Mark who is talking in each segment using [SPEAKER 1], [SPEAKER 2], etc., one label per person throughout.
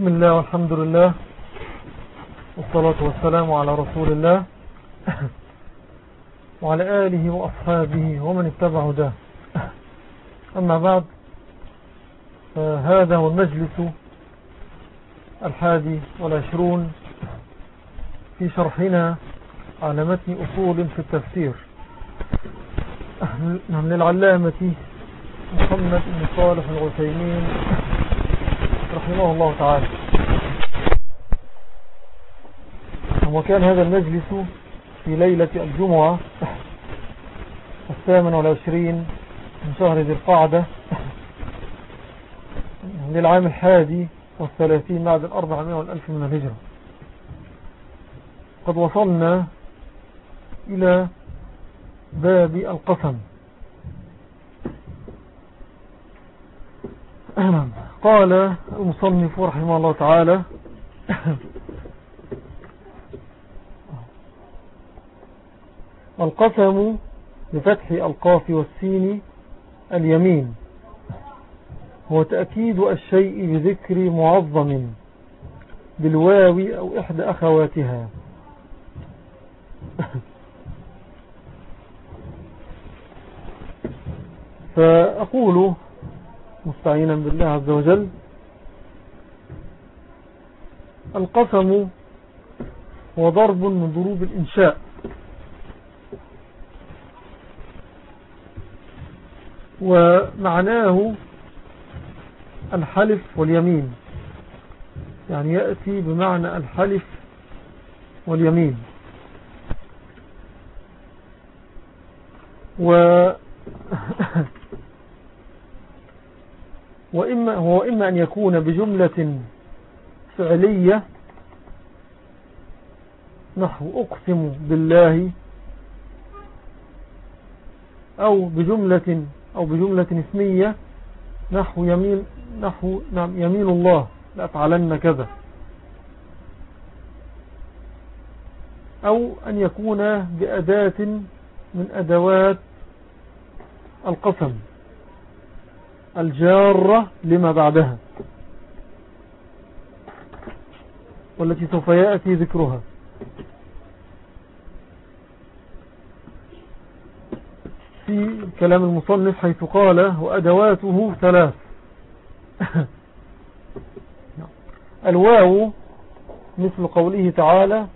[SPEAKER 1] بسم الله والحمد لله والصلاة والسلام على رسول الله وعلى آله وأصحابه ومن اتبعه ده أما بعد هذا هو المجلس الحادي والعشرون في شرحنا على متن أصول في التفسير. نعم للعلامة محمد بن صالح العثيمين. رحمه الله تعالى. وكان هذا المجلس في ليلة الجمعة الثامن والعشرين من شهر ذي القعدة للعام الحادي والثلاثين بعد الأربعمائة والألف من الهجرة. قد وصلنا إلى باب القسم. قال المصنف رحمه الله تعالى القسم بفتح القاف والسين اليمين هو تأكيد الشيء بذكر معظم بالواو أو إحدى أخواتها. فأقول مستعينا بالله عز وجل. القسم هو ضرب من ضروب الإنشاء. ومعناه الحلف واليمين. يعني يأتي بمعنى الحلف واليمين. و وإما هو إما أن يكون بجملة فعلية نحو أقسم بالله أو بجملة أو بجملة اسمية نحو يمين نحو نعم يمين الله لأفعلن كذا. أو أن يكون بأداة من أدوات القسم. الجارة لما بعدها والتي سوف يأتي ذكرها. في كلام المصنف حيث قال وأدواته ثلاث. الواو مثل قوله تعالى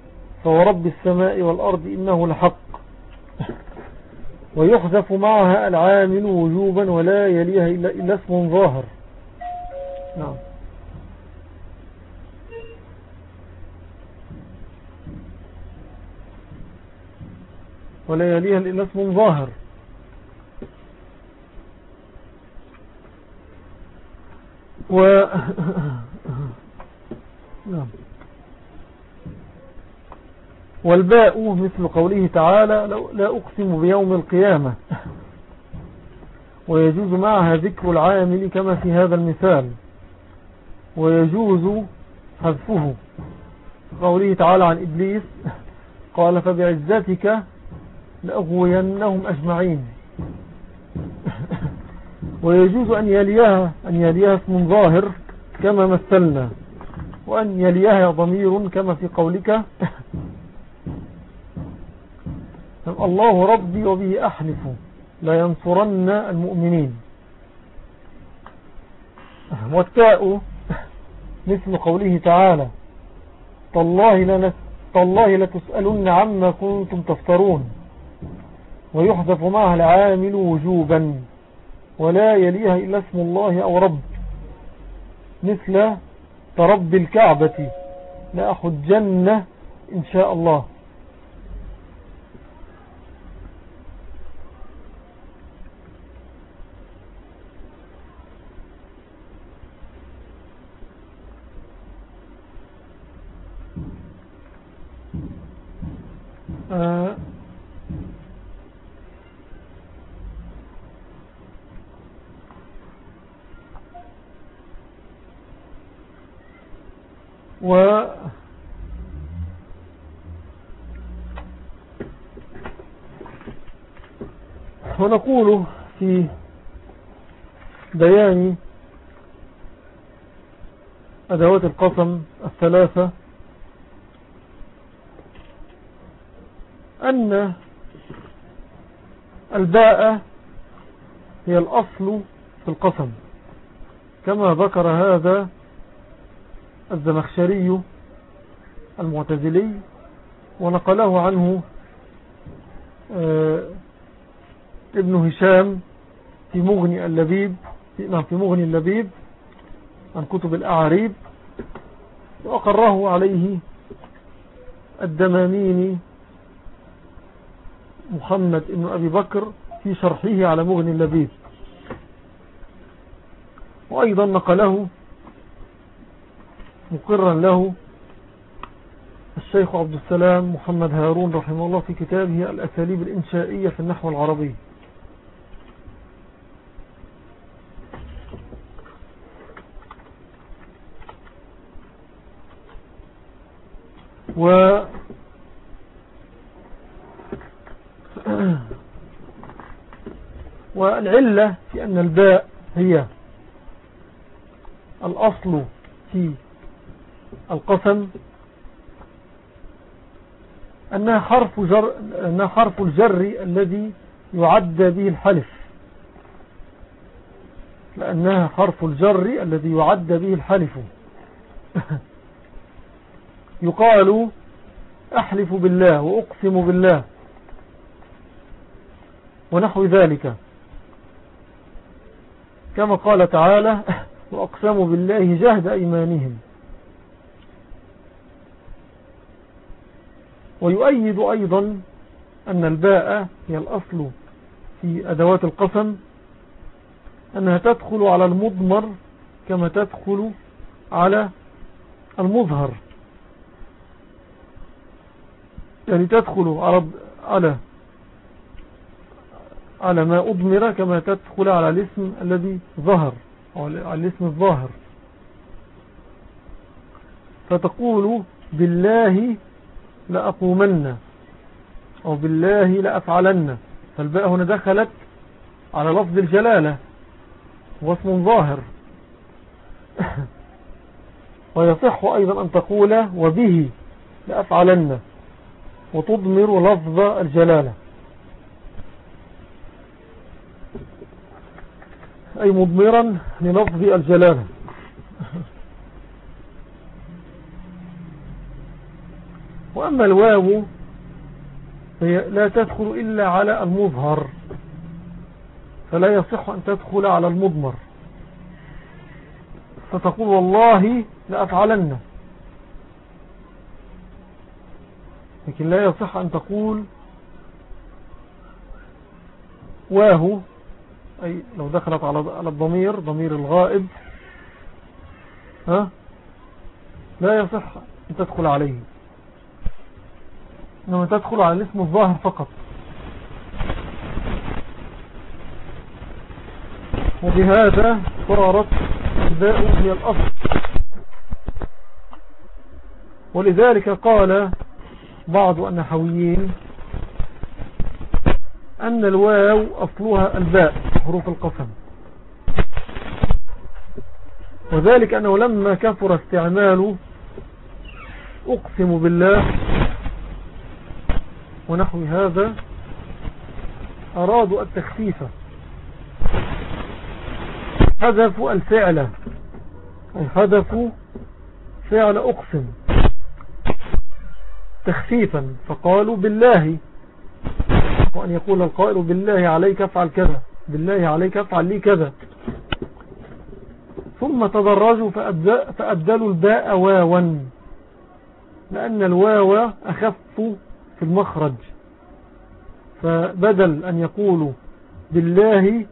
[SPEAKER 1] فورب السماء والأرض إنه لحق. ويحذف معها العامل وجوبا ولا يليها إلا اسم ظاهر. نعم. ولا يليها إلا اسم ظاهر. و نعم. والباء مثل قوله تعالى لا أقسم بيوم القيامة. ويجوز معها ذكر العامل كما في هذا المثال. ويجوز حذفه. قوله تعالى عن إبليس قال فبعزتك لأغوينهم أجمعين. ويجوز أن يليها, أن يليها اسم ظاهر كما مثلنا. وأن يليها ضمير كما في قولك. الله ربي وبه أحلف لا ينصرن المؤمنين. والتاء مثل قوله تعالى تالله, تالله لتسألن عما كنتم تفترون ويحذف معها العامل وجوبا ولا يليها إلا اسم الله أو رب مثل ترب الكعبة لأحجن إن شاء الله. و ونقول في بيان أدوات القسم الثلاثة أن الباء هي الأصل في القسم. كما ذكر هذا الزمخشري المعتزلي ونقله عنه آه، ابن هشام في مغني اللبيب في, نعم مغني اللبيب عن كتب الأعريب وأقره عليه الدماميني محمد ابن أبي بكر في شرحه على مغني اللبيب. وأيضا نقله مقرا له الشيخ عبد السلام محمد هارون رحمه الله في كتابه الأساليب الإنشائية في النحو العربي. و والعلة في أن الباء هي الأصل في القسم أنها حرف, جر أنها حرف الجر الذي يعد به الحلف. لأنها حرف الجر الذي يعد به الحلف. يقال أحلف بالله وأقسم بالله. ونحو ذلك. كما قال تعالى وأقسموا بالله جهد أيمانهم. ويؤيد أيضا أن الباء هي الأصل في أدوات القسم أنها تدخل على المضمر كما تدخل على المظهر. يعني تدخل على على ما أضمر كما تدخل على الاسم الذي ظهر أو على الاسم الظاهر. فتقول بالله لأقومن أو بالله لأفعلن. فالباء هنا دخلت على لفظ الجلالة واسم ظاهر. ويصح أيضا أن تقول وبه لأفعلن وتضمر لفظ الجلالة. أي مضمرا للفظ الجلالة وأما الواو فهي لا تدخل إلا على المظهر فلا يصح أن تدخل على المضمر. فتقول والله لأفعلن. لكن لا يصح أن تقول واه أي لو دخلت على الضمير ضمير الغائب ها؟ لا يصح أن تدخل عليه. إنما تدخل على الاسم الظاهر فقط. وبهذا صارت الباء هي الأصل. ولذلك قال بعض النحويين أن الواو أصلها الباء. حروف القسم. وذلك أنه لما كثر استعمال أقسم بالله ونحو هذا أرادوا التخفيف. حذفوا الفعل. أي حذفوا فعل أقسم. تخفيفا. فقالوا بالله. وأن يقول القائل بالله عليك افعل كذا. بالله عليك افعل لي كذا. ثم تدرجوا فأبدلوا الباء واوا لأن الواو أخف في المخرج. فبدل أن يقولوا بالله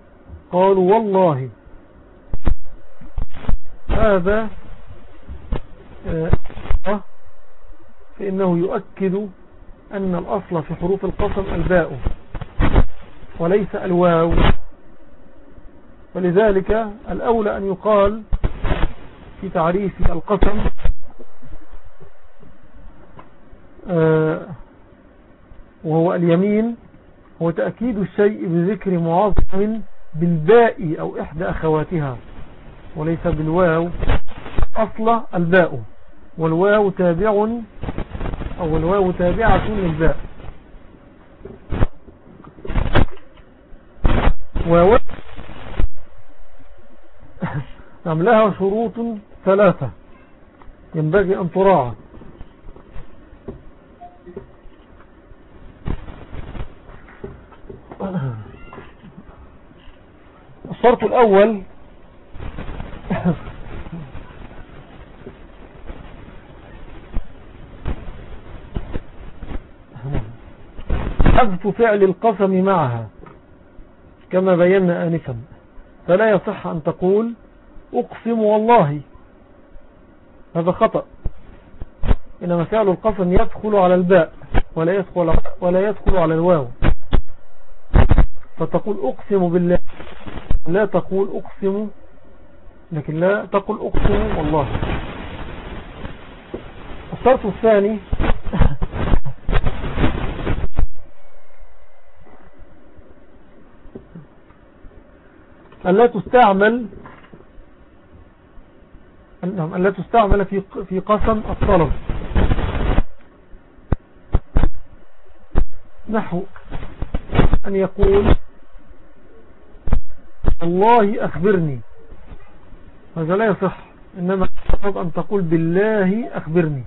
[SPEAKER 1] قالوا والله. هذا آه، فإنه يؤكد أن الأصل في حروف القسم الباء وليس الواو. ولذلك الأولى أن يقال في تعريف القسم آه، وهو اليمين هو تأكيد الشيء بذكر معظم بالباء أو إحدى أخواتها وليس بالواو أصل الباء والواو تابع أو الواو تابعة للباء. واو نعم لها شروط ثلاثة ينبغي أن تراعى. الشرط الأول حذف فعل القسم معها كما بينا آنفا. فلا يصح أن تقول أقسم والله. هذا خطأ. إنما فعل القسم يدخل على الباء ولا يدخل, ولا يدخل على الواو. فتقول أقسم بالله. لا تقول أقسم لكن لا تقول أقسم والله. الشرط الثاني ألا تستعمل نعم ألا تستعمل في قسم الطلب. نحو أن يقول الله أخبرني. هذا لا يصح. إنما أن تقول بالله أخبرني.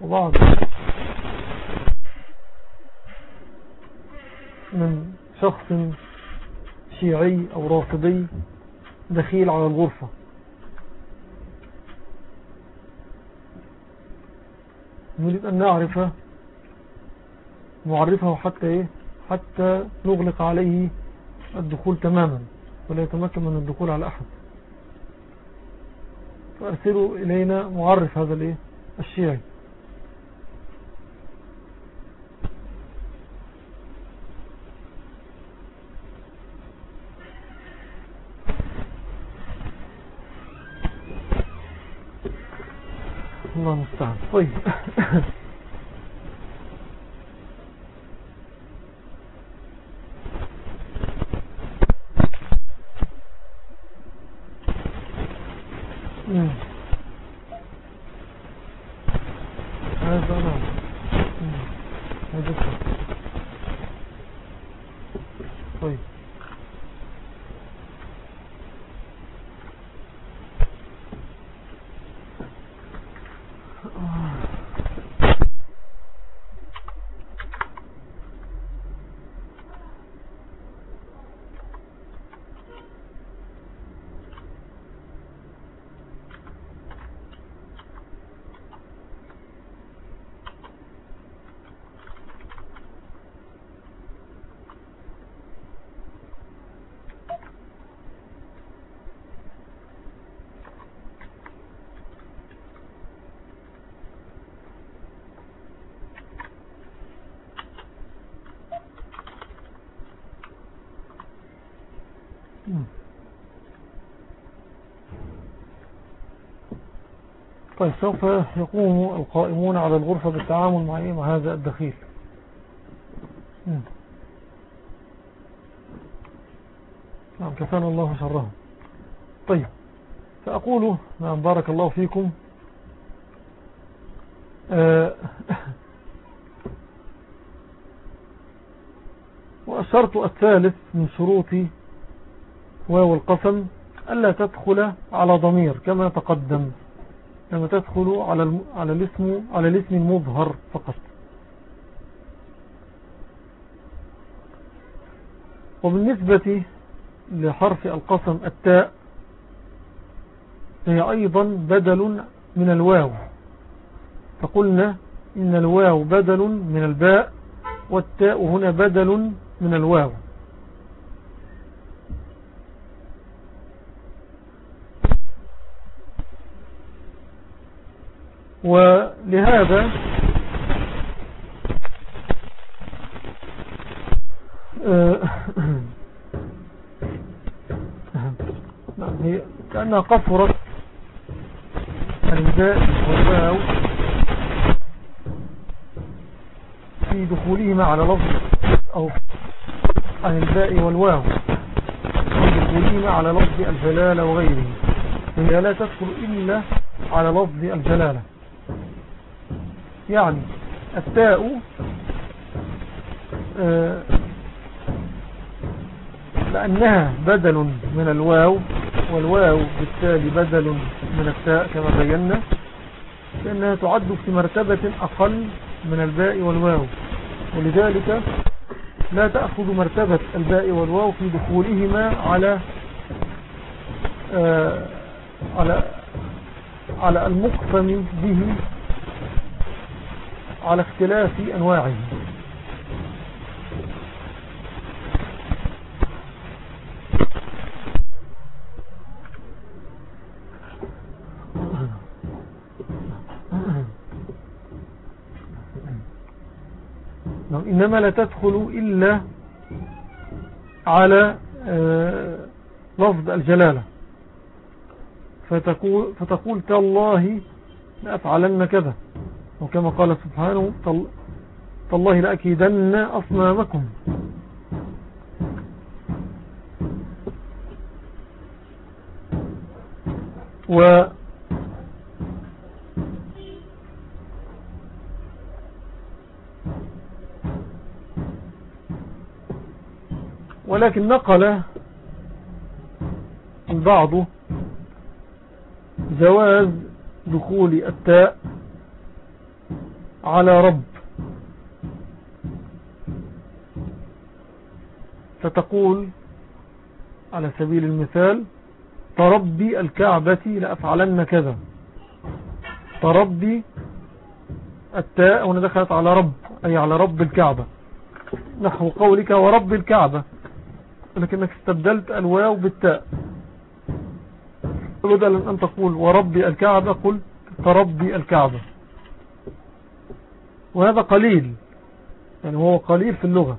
[SPEAKER 1] وبعض من شخص شيعي أو رافضي دخيل على الغرفة. نريد أن نعرف نعرفه حتى إيه؟ حتى نغلق عليه الدخول تماما ولا يتمكن من الدخول على أحد. فأرسلوا إلينا معرف هذا الإيه؟ الشيعي. 喂。طيب سوف يقوم القائمون على الغرفة بالتعامل مع, إيه؟ هذا الدخيل. نعم كفانا الله شرهم. طيب فأقول نعم بارك الله فيكم. آه والشرط الثالث من شروط واو القسم ألا تدخل على ضمير كما تقدم لما تدخل على على الاسم على الاسم المظهر فقط. وبالنسبة لحرف القسم التاء هي أيضا بدل من الواو. فقلنا إن الواو بدل من الباء والتاء هنا بدل من الواو. ولهذا لأنها قصرت الباء والواو في دخولهما على لفظ أو عن الباء والواو في دخولهما على لفظ الجلالة وغيره فهي لا تدخل إلا على لفظ الجلالة. يعني التاء آه، لأنها بدل من الواو والواو بالتالي بدل من التاء كما بينا فإنها تعد في مرتبة أقل من الباء والواو. ولذلك لا تأخذ مرتبة الباء والواو في دخولهما على آه على على المقسم به على اختلاف أنواعه. نعم، إنما لا تدخل إلا على آه، لفظ الجلالة. فتقول, فتقول تالله لأفعلن كذا. وكما قال سبحانه تالله لأكيدن أصنامكم. و ولكن نقل البعض جواز دخول التاء على رب. فتقول على سبيل المثال تربي الكعبة لأفعلن كذا. تربي التاء هنا دخلت على رب أي على رب الكعبة. نحو قولك ورب الكعبة. لكنك استبدلت الواو بالتاء. بدلا أن تقول وربي الكعبة قل تربي الكعبة. وهذا قليل. يعني هو قليل في اللغة.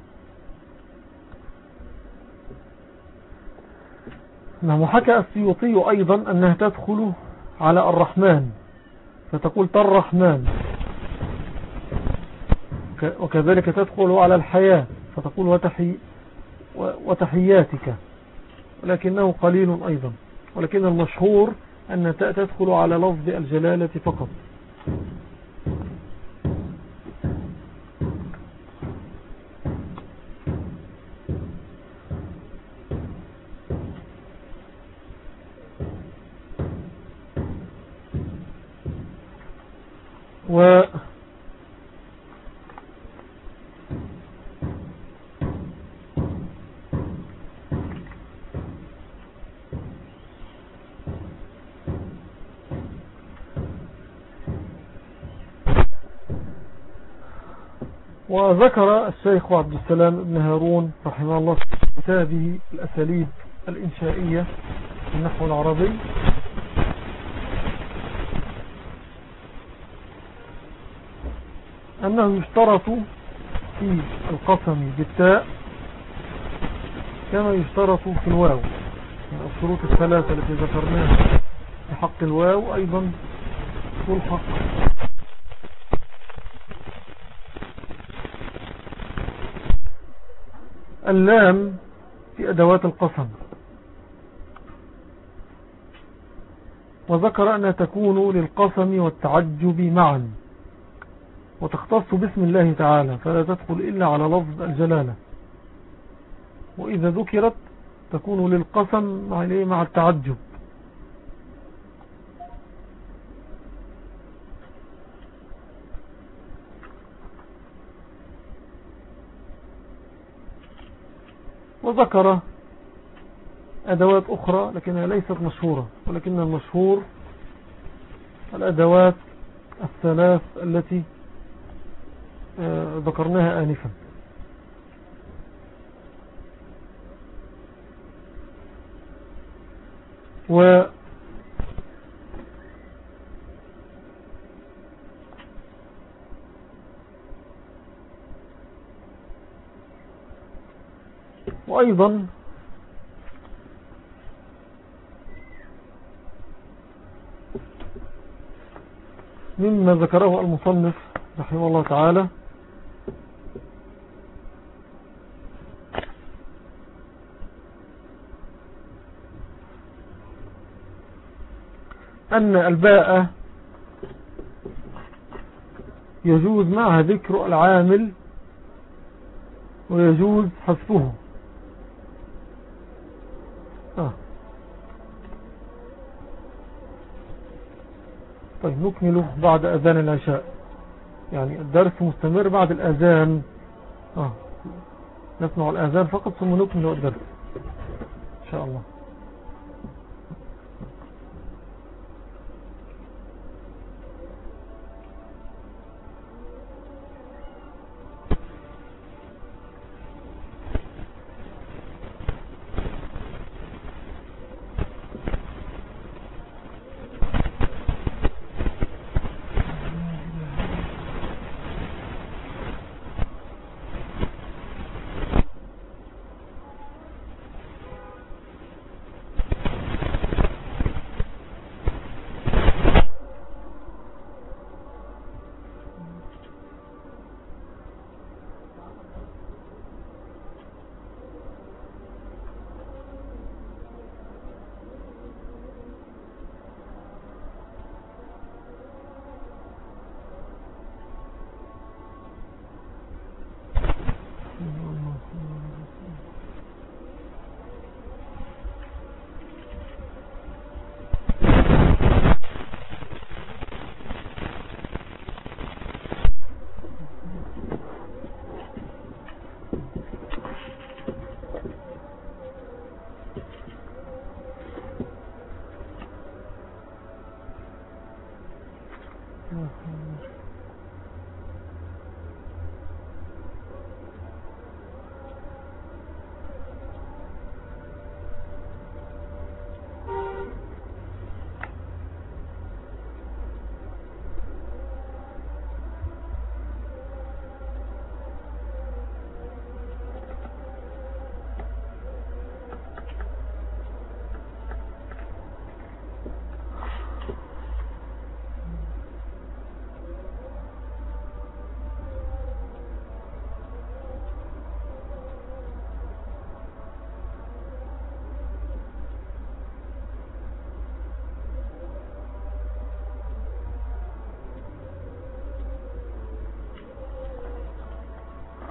[SPEAKER 1] نعم وحكى السيوطي أيضا أنها تدخل على الرحمن. فتقول ترحمن. وكذلك تدخل على الحياة. فتقول وتحي وتحياتك. ولكنه قليل أيضا. ولكن المشهور أن تدخل على لفظ الجلالة فقط. و وذكر الشيخ عبد السلام بن هارون رحمه الله في كتابه الأساليب الإنشائية في النحو العربي. أنه يشترط في القسم بالتاء كما يشترط في الواو. يعني الشروط الثلاثة التي ذكرناها في حق الواو أيضا تلحق اللام في أدوات القسم. وذكر أنها تكون للقسم والتعجب معا. وتختص باسم الله تعالى فلا تدخل إلا على لفظ الجلالة. وإذا ذكرت تكون للقسم مع التعجب. وذكر أدوات أخرى لكنها ليست مشهورة ولكن المشهور الأدوات الثلاث التي آه، ذكرناها آنفا. و وأيضا مما ذكره المصنف رحمه الله تعالى أن الباء يجوز معها ذكر العامل ويجوز حذفه. آه. طيب نكمل بعد أذان العشاء. يعني الدرس مستمر بعد الأذان. آه. نسمع الأذان فقط ثم نكمل الدرس. إن شاء الله.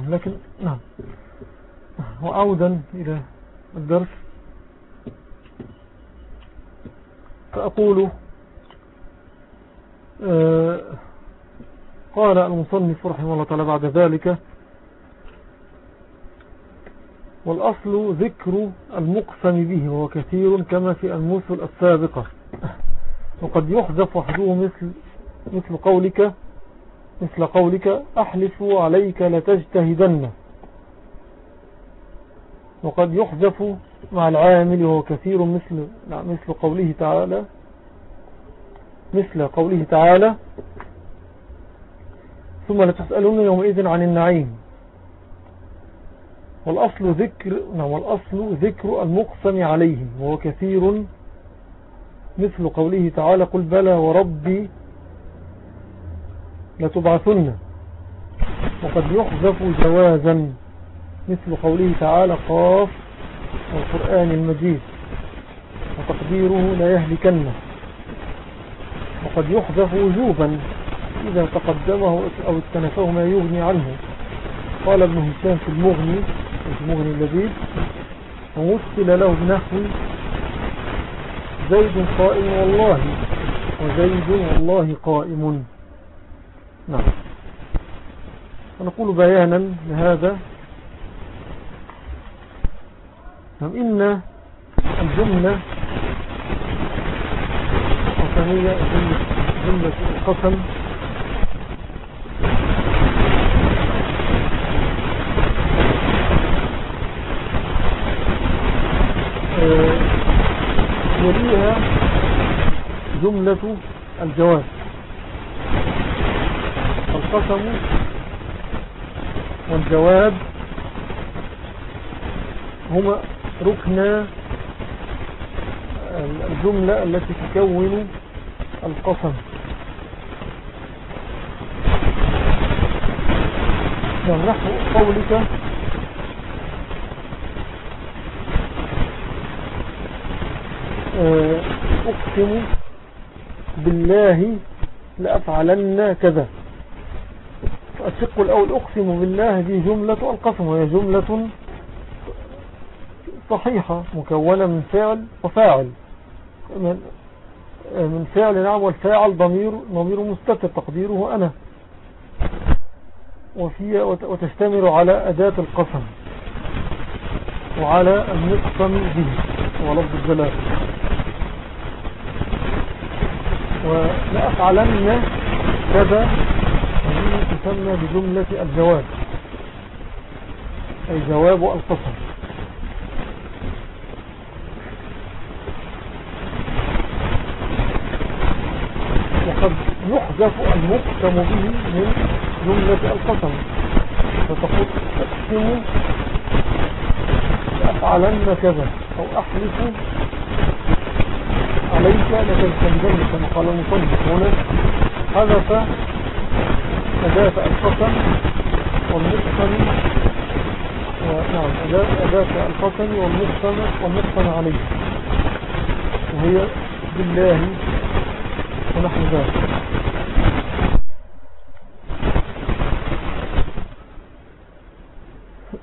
[SPEAKER 1] نعم لكن نعم. وعودا إلى الدرس. فأقول آه، قال المصنف رحمه الله تعالى بعد ذلك والأصل ذكر المقسم به وهو كثير كما في المثل السابقة. وقد يحذف وحده مثل, مثل قولك مثل قولك أحلف عليك لتجتهدن. وقد يحذف مع العامل وهو كثير مثل, مثل قوله تعالى مثل قوله تعالى ثم لتسألون يومئذ عن النعيم. والأصل ذكر نعم والأصل ذكر المقسم عليه وهو كثير مثل قوله تعالى قل بلى وربي لتبعثن. وقد يحذف جوازا مثل قوله تعالى قاف القرآن المجيد وتقديره لا يهلكن. وقد يحذف وجوبا إذا تقدمه أو اكتنفه ما يغني عنه. قال ابن هشام في المغني في المغني اللذيذ ومثل له بنحو زيد قائم والله وزيد والله قائم. نعم. ونقول بيانا لهذا. نعم إن الجملة القسمية جملة القسم. يليها جملة الجواب القسم والجواب هما ركن الجملة التي تكون القسم. نحو قولك آه، أقسم بالله لأفعلن كذا. الشق الأول أقسم بالله دي جملة ألقسم وهي جملة صحيحة مكونة من فعل وفاعل. من, من فعل نعم والفاعل ضمير ضمير مستتر تقديره أنا. وفي وتشتمل على أداة القسم وعلى المقسم به ولفظ الجلال. ولأفعلن كذا تسمى بجملة الجواب. أي جواب القسم وقد يحذف المقسم به من جملة القسم فتقول أقسم لأفعلن كذا أو أحلف عليك لتلتمدن كما قال المصنف هنا حذف أداة القسم والمقسم نعم أداة القسم والمقسم والمقسم عليه. وهي بالله ونحن ذلك.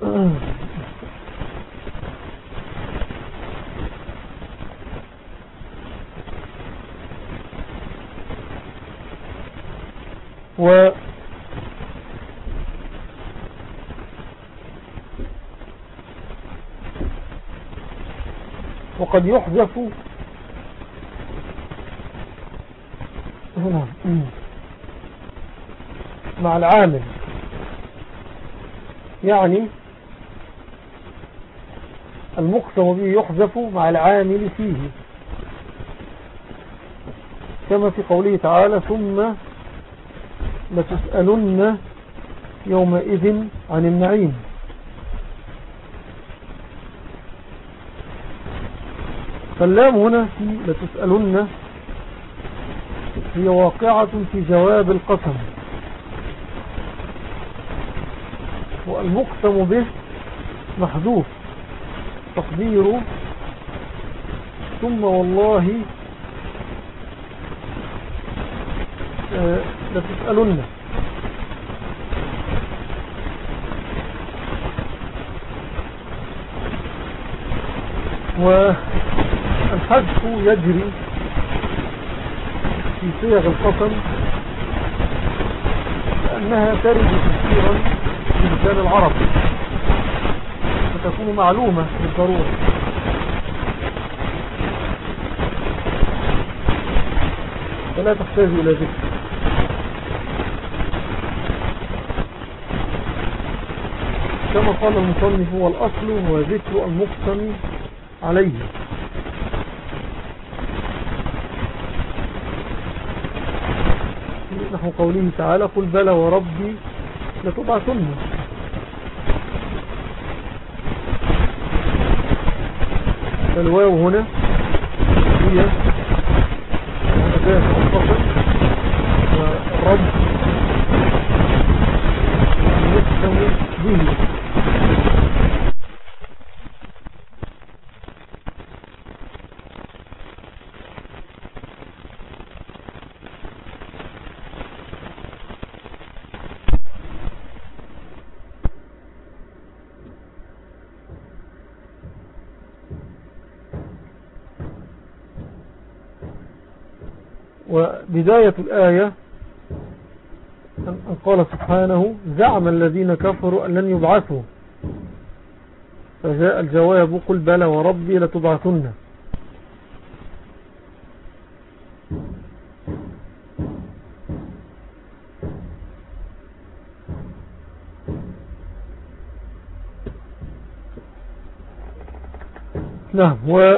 [SPEAKER 1] و وقد يحذف. هنا. مع العامل. يعني المقسم به يحذف مع العامل فيه. كما في قوله تعالى ثم لتسألن يومئذ عن النعيم فاللام هنا في لتسألن هي واقعة في جواب القسم. والمقسم به محذوف. تقديره ثم والله آه، لتسألن والحذف يجري في صيغ القسم لأنها ترد كثيرا في لسان العرب فتكون معلومة بالضرورة. فلا تحتاج إلى ذكر. كما قال المصنف هو الأصل هو ذكر المقسم عليه. نحو قوله تعالى قل بلى وربي لتبعثن. فالواو هنا هي أداة الفصل ورب يقسم به وبداية الآية قال سبحانه زعم الذين كفروا أن لن يبعثوا. فجاء الجواب قل بلى وربي لتبعثن. نعم و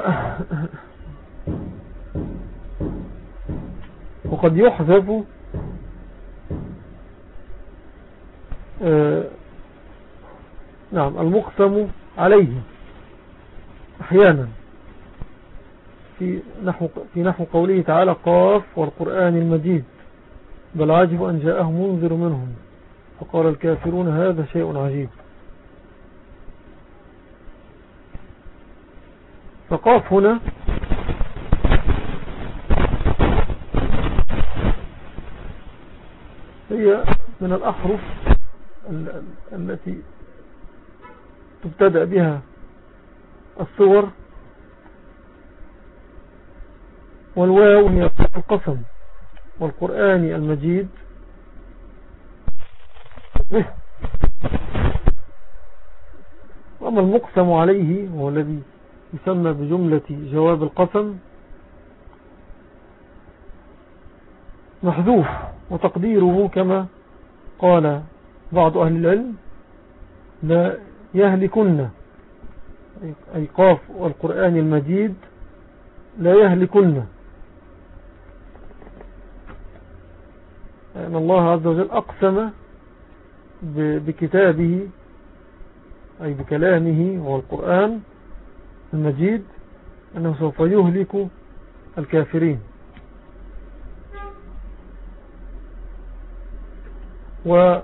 [SPEAKER 1] وقد يحذف آه، نعم المقسم عليه أحيانا. في نحو, في نحو قوله تعالى قاف والقرآن المجيد بل عجب أن جاءه منذر منهم فقال الكافرون هذا شيء عجيب. فقاف هنا هي من الأحرف التي تبتدأ بها الصور والواو هي القسم والقرآن المجيد وأما المقسم عليه هو الذي يسمى بجملة جواب القسم محذوف. وتقديره كما قال بعض أهل العلم لا يهلكن أي قاف والقرآن المجيد لا يهلكن. أن الله عز وجل أقسم بكتابه أي بكلامه والقرآن المجيد أنه سوف يهلك الكافرين. و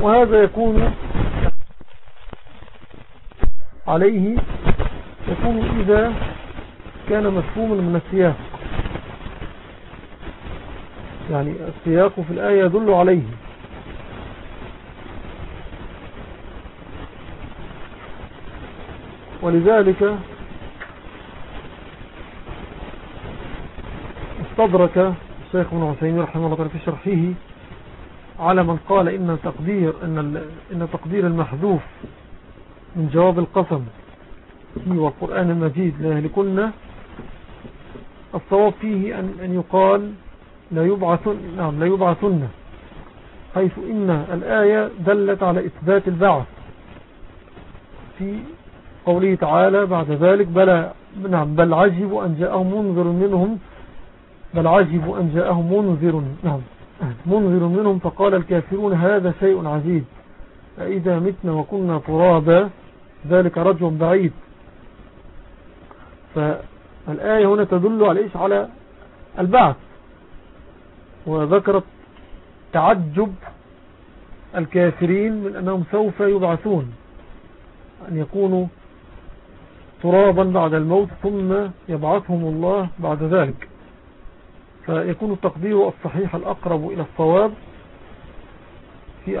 [SPEAKER 1] وهذا يكون عليه يكون إذا كان مفهوما من السياق. يعني السياق في الآية يدل عليه. ولذلك استدرك الشيخ ابن عثيمين رحمه الله في شرحه على من قال إن تقدير, إن, إن تقدير المحذوف من جواب القسم في والقرآن المجيد لا الصواب فيه أن, أن يقال لا يبعثن نعم لا يبعثن. حيث إن الآية دلت على إثبات البعث. في قوله تعالى بعد ذلك بل, نعم بل عجبوا أن جاءهم منذر منهم بل عجبوا أن جاءهم منذر نعم منذر منهم فقال الكافرون هذا شيء عجيب. فإذا متنا وكنا ترابا ذلك رجل بعيد. فالآية هنا تدل على إيش؟ على البعث. وذكرت تعجب الكافرين من أنهم سوف يبعثون أن يكونوا ترابا بعد الموت ثم يبعثهم الله بعد ذلك. فيكون التقدير الصحيح الأقرب إلى الصواب في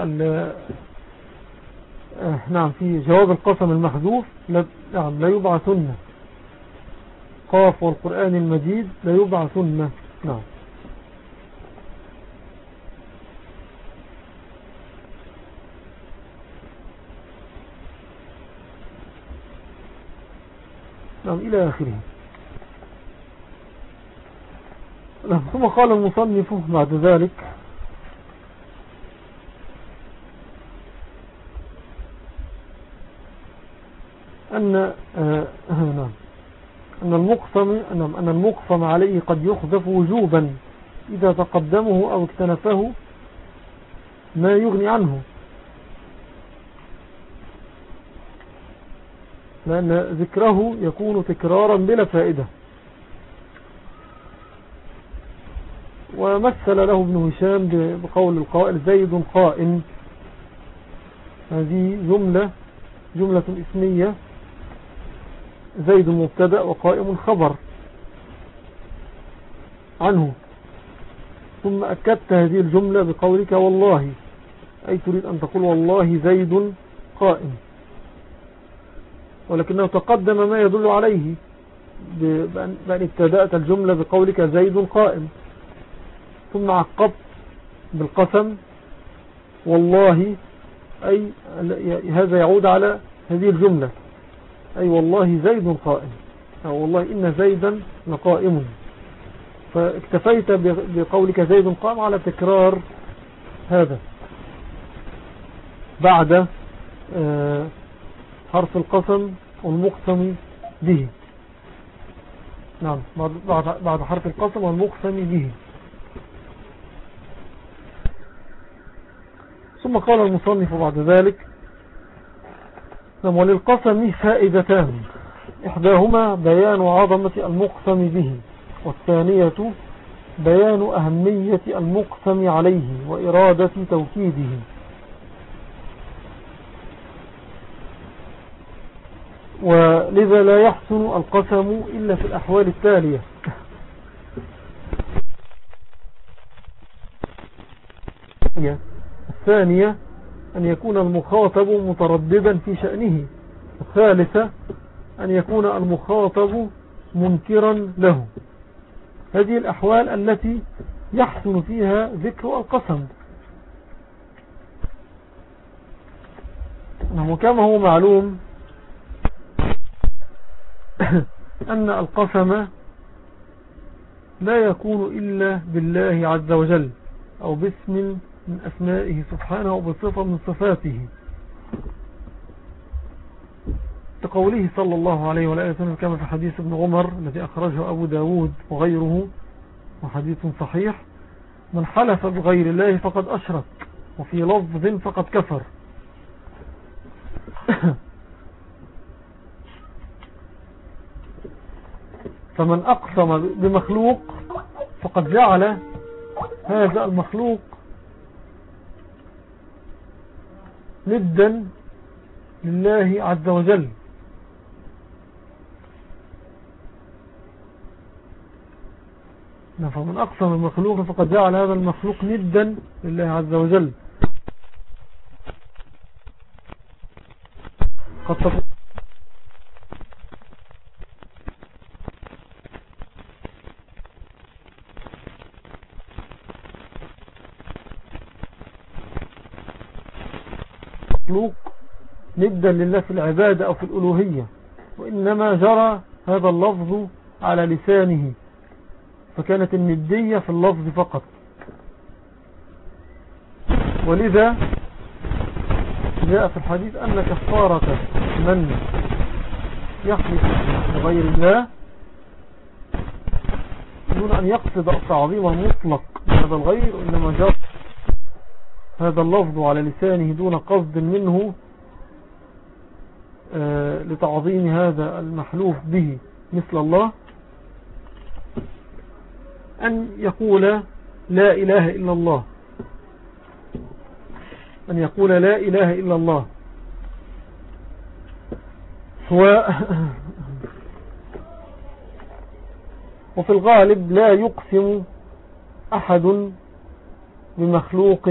[SPEAKER 1] آه، نعم في جواب القسم المحذوف نعم لا يبعثن. قاف والقرآن المجيد لا يبعثن. نعم. نعم إلى آخره. نعم ثم قال المصنف بعد ذلك أن آه, نعم أن المقسم نعم أن المقسم عليه قد يخذف وجوبا إذا تقدمه أو اكتنفه ما يغني عنه. لأن ذكره يكون تكرارا بلا فائدة. ومثل له ابن هشام بقول القائل زيد قائم هذه جملة جملة اسمية. زيد مبتدأ وقائم خبر عنه. ثم أكدت هذه الجملة بقولك والله أي تريد أن تقول والله زيد قائم. ولكنه تقدم ما يدل عليه بأن ابتدأت الجملة بقولك زيد قائم. ثم عقبت بالقسم والله أي هذا يعود على هذه الجملة. أي والله زيد قائم. أو والله إن زيدا لقائم. فاكتفيت بقولك زيد قائم على تكرار هذا. بعد آه، حرف القسم والمقسم به. نعم بعد حرف القسم والمقسم به. ثم قال المصنف بعد ذلك نعم وللقسم فائدتان. إحداهما بيان عظمة المقسم به والثانية بيان أهمية المقسم عليه وإرادة توكيده. ولذا لا يحسن القسم إلا في الأحوال التالية. الثانية أن يكون المخاطب مترددا في شأنه. الثالثة أن يكون المخاطب منكرا له. هذه الأحوال التي يحسن فيها ذكر القسم. وكما هو معلوم أن القسم لا يكون إلا بالله عز وجل أو باسم من أسمائه سبحانه وبصفة من صفاته. كقوله صلى الله عليه وآله وسلم كما في حديث ابن عمر الذي أخرجه أبو داود وغيره وحديث صحيح من حلف بغير الله فقد أشرك وفي لفظ فقد كفر. فمن أقسم بمخلوق فقد جعل هذا المخلوق ندا لله عز وجل. فمن أقسم المخلوق فقد جعل هذا المخلوق ندا لله عز وجل. قد تقول ندا لله في العبادة أو في الألوهية وإنما جرى هذا اللفظ على لسانه فكانت الندية في اللفظ فقط. ولذا جاء في الحديث أن كفارة من يحلف بغير الله دون أن يقصد التعظيم المطلق هذا الغير إنما جاء هذا اللفظ على لسانه دون قصد منه لتعظيم هذا المحلوف به مثل الله أن يقول لا إله إلا الله. أن يقول لا إله إلا الله. و وفي الغالب لا يقسم أحد بمخلوق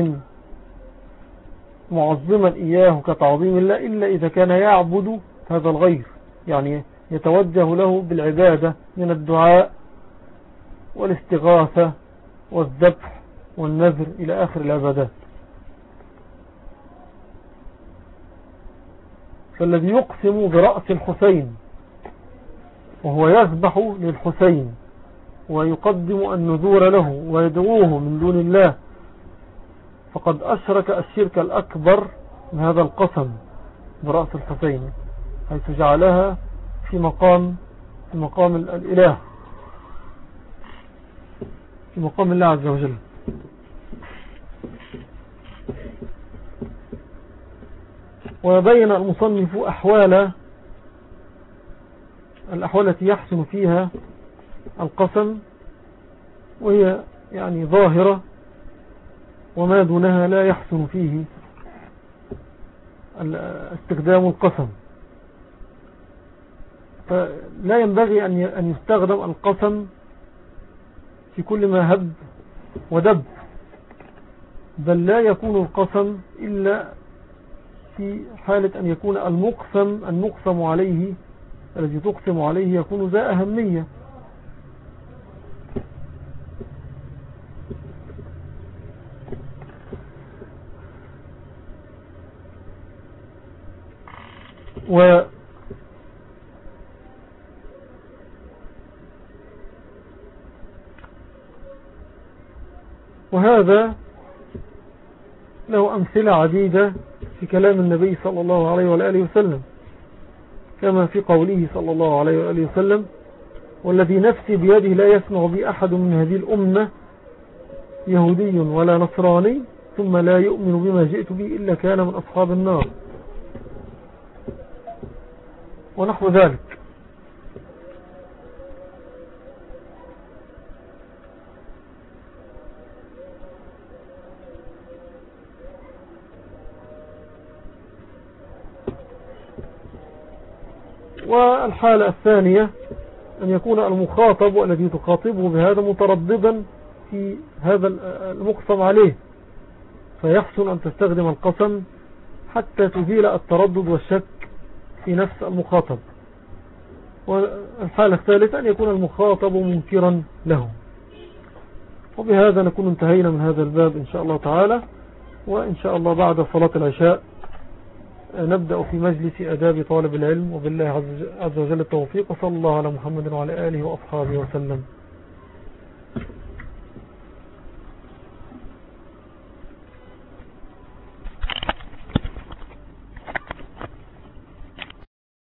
[SPEAKER 1] معظما إياه كتعظيم الله إلا إذا كان يعبد هذا الغير يعني يتوجه له بالعبادة من الدعاء والاستغاثة والذبح والنذر إلى آخر العبادات. فالذي يقسم برأس الحسين وهو يذبح للحسين ويقدم النذور له ويدعوه من دون الله فقد أشرك الشرك الأكبر من هذا القسم برأس الحسين حيث جعلها في مقام في مقام الإله في مقام الله عز وجل. وبين المصنف أحوال الأحوال التي يحسن فيها القسم وهي يعني ظاهرة وما دونها لا يحسن فيه استخدام القسم. فلا ينبغي أن يستخدم القسم في كل ما هب ودب بل لا يكون القسم إلا في حالة أن يكون المقسم المقسم عليه الذي تقسم عليه يكون ذا أهمية. و وهذا له أمثلة عديدة في كلام النبي صلى الله عليه وآله وسلم كما في قوله صلى الله عليه وآله وسلم والذي نفسي بيده لا يسمع بي أحد من هذه الأمة يهودي ولا نصراني ثم لا يؤمن بما جئت به إلا كان من أصحاب النار. ونحو ذلك. والحالة الثانية أن يكون المخاطب الذي تخاطبه بهذا مترددا في هذا المقسم عليه. فيحسن أن تستخدم القسم حتى تزيل التردد والشك في نفس المخاطب. والحالة الثالثة أن يكون المخاطب منكرا له وبهذا نكون انتهينا من هذا الباب إن شاء الله تعالى. وإن شاء الله بعد صلاة العشاء نبدأ في مجلس أداب طالب العلم. وبالله عز وجل التوفيق. وصلى الله على محمد وعلى آله وأصحابه وسلم.